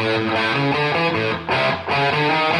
Thank you.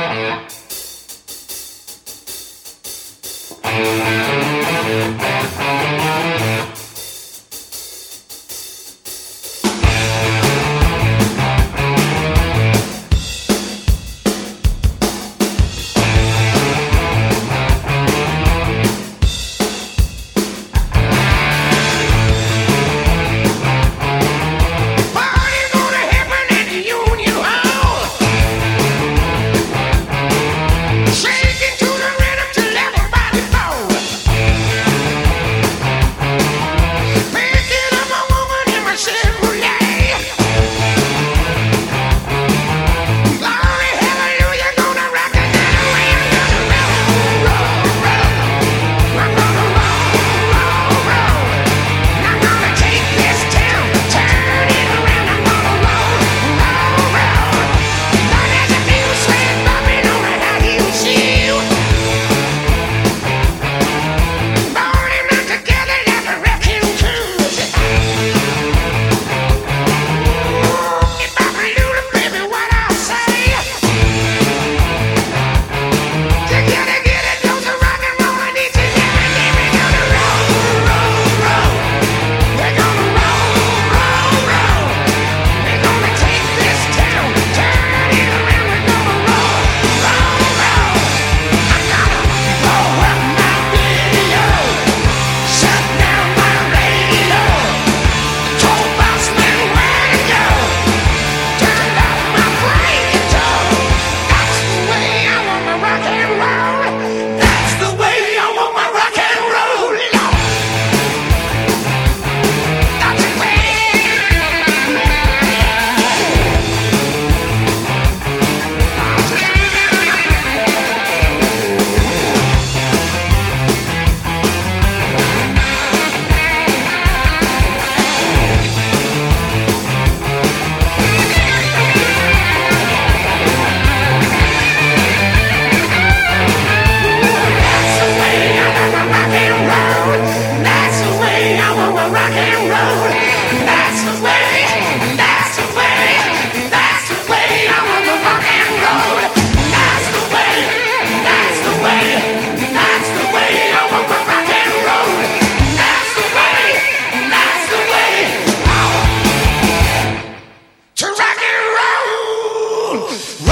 Ooh.